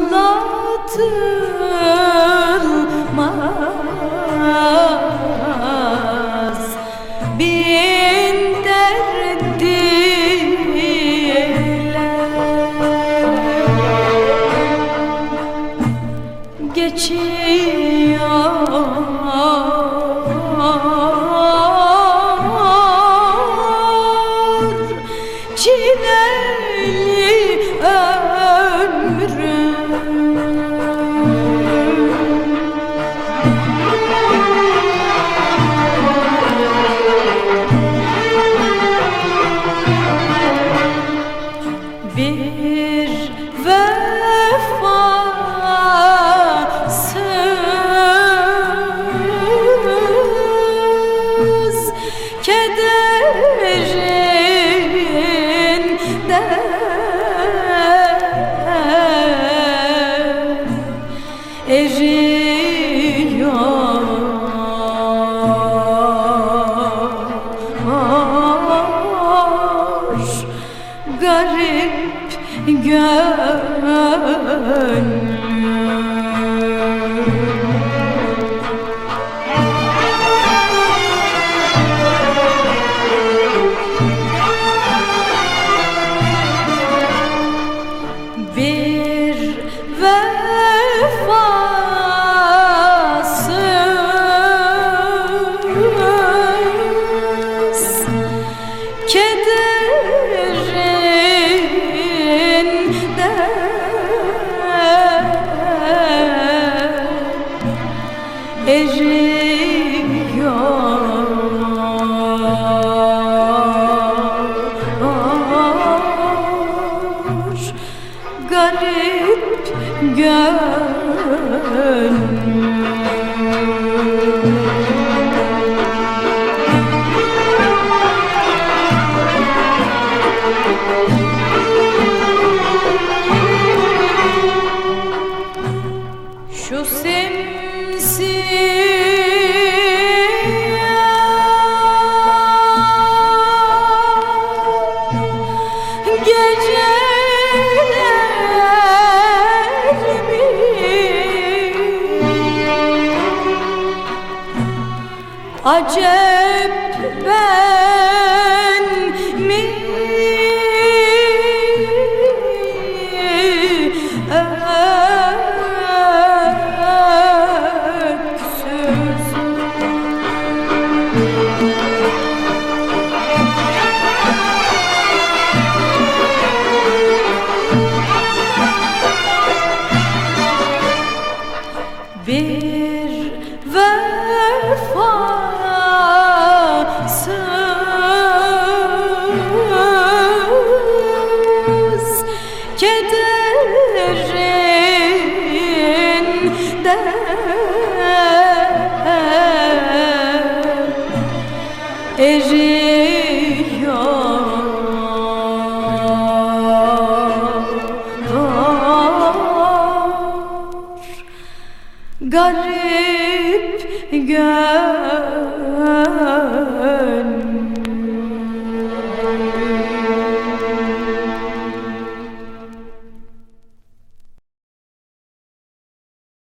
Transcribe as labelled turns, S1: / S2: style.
S1: to vefasız kederinden gönlüm garip gönlüm Acep ben mi? Öksüzüm garip gönlüm.